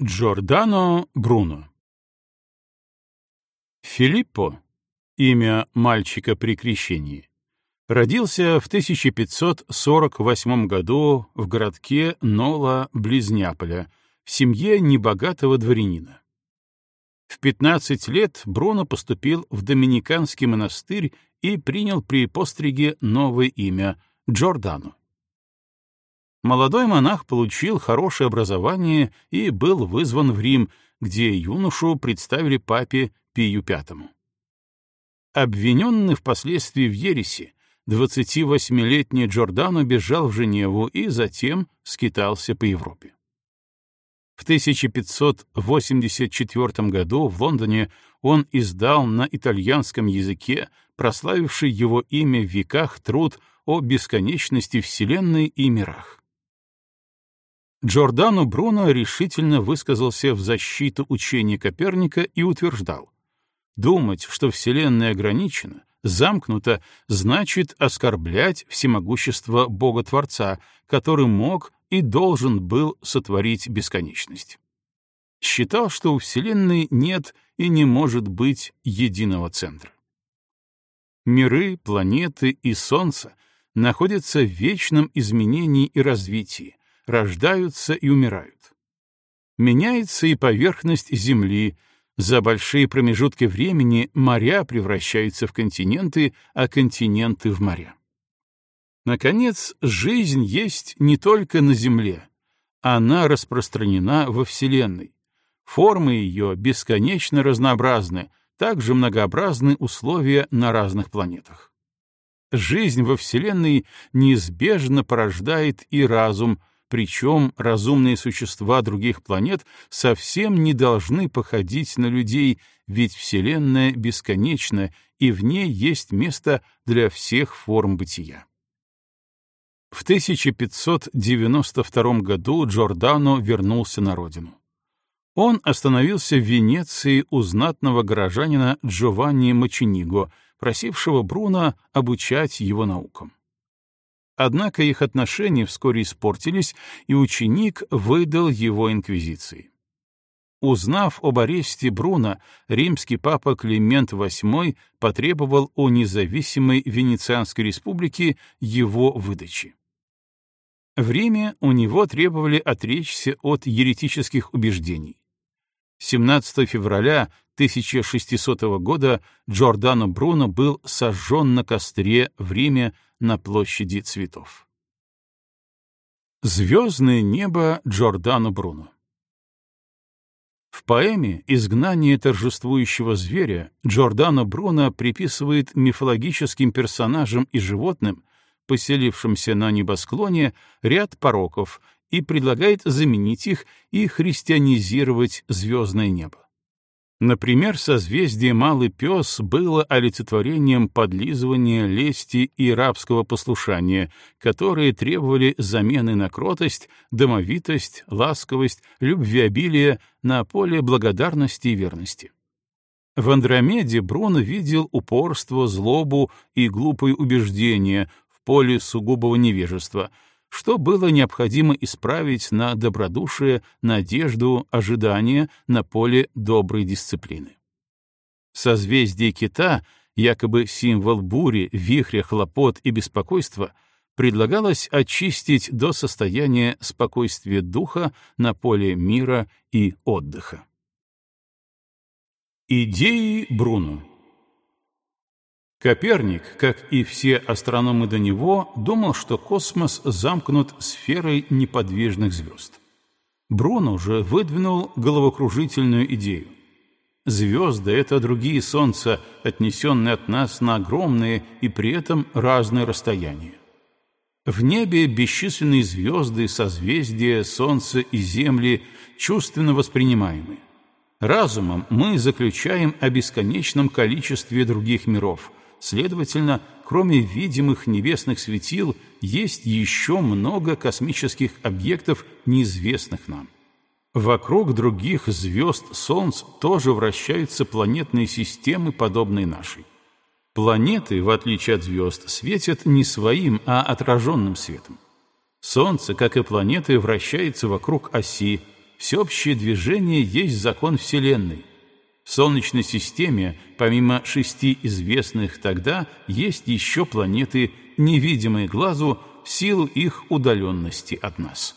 Джордано Бруно Филиппо, имя мальчика при крещении, родился в 1548 году в городке Нола близ Неаполя в семье небогатого дворянина. В 15 лет Бруно поступил в Доминиканский монастырь и принял при постриге новое имя — Джордано. Молодой монах получил хорошее образование и был вызван в Рим, где юношу представили папе Пию V. Обвиненный впоследствии в ереси, 28-летний Джордано бежал в Женеву и затем скитался по Европе. В 1584 году в Лондоне он издал на итальянском языке прославивший его имя в веках труд о бесконечности Вселенной и мирах. Джордано Бруно решительно высказался в защиту учения Коперника и утверждал, думать, что Вселенная ограничена, замкнута, значит оскорблять всемогущество Бога-Творца, который мог и должен был сотворить бесконечность. Считал, что у Вселенной нет и не может быть единого центра. Миры, планеты и Солнце находятся в вечном изменении и развитии, рождаются и умирают. Меняется и поверхность Земли, за большие промежутки времени моря превращаются в континенты, а континенты — в моря. Наконец, жизнь есть не только на Земле. Она распространена во Вселенной. Формы ее бесконечно разнообразны, также многообразны условия на разных планетах. Жизнь во Вселенной неизбежно порождает и разум, причем разумные существа других планет совсем не должны походить на людей, ведь Вселенная бесконечна, и в ней есть место для всех форм бытия. В 1592 году Джордано вернулся на родину. Он остановился в Венеции у знатного горожанина Джованни Мачениго, просившего Бруно обучать его наукам. Однако их отношения вскоре испортились, и ученик выдал его инквизиции. Узнав об аресте Бруно, римский папа Климент VIII потребовал у независимой Венецианской республики его выдачи. В Риме у него требовали отречься от еретических убеждений. 17 февраля 1600 года Джордано Бруно был сожжен на костре в Риме на площади цветов. Звездное небо Джордано Бруно В поэме «Изгнание торжествующего зверя» Джордано Бруно приписывает мифологическим персонажам и животным, поселившимся на небосклоне, ряд пороков и предлагает заменить их и христианизировать звездное небо. Например, созвездие Малый Пес было олицетворением подлизывания, лести и рабского послушания, которые требовали замены на кротость, домовитость, ласковость, любвеобилие на поле благодарности и верности. В Андромеде Бруно видел упорство, злобу и глупые убеждения в поле сугубого невежества — что было необходимо исправить на добродушие, надежду, ожидание на поле доброй дисциплины. Созвездие кита, якобы символ бури, вихря, хлопот и беспокойства, предлагалось очистить до состояния спокойствия духа на поле мира и отдыха. Идеи Бруно Коперник, как и все астрономы до него, думал, что космос замкнут сферой неподвижных звезд. Бруно же выдвинул головокружительную идею. Звезды — это другие солнца, отнесенные от нас на огромные и при этом разные расстояния. В небе бесчисленные звезды, созвездия, солнце и земли чувственно воспринимаемы. Разумом мы заключаем о бесконечном количестве других миров — Следовательно, кроме видимых небесных светил, есть еще много космических объектов, неизвестных нам. Вокруг других звезд Солнц тоже вращаются планетные системы, подобные нашей. Планеты, в отличие от звезд, светят не своим, а отраженным светом. Солнце, как и планеты, вращается вокруг оси, всеобщее движение есть закон Вселенной. В Солнечной системе, помимо шести известных тогда, есть еще планеты, невидимые глазу в силу их удаленности от нас.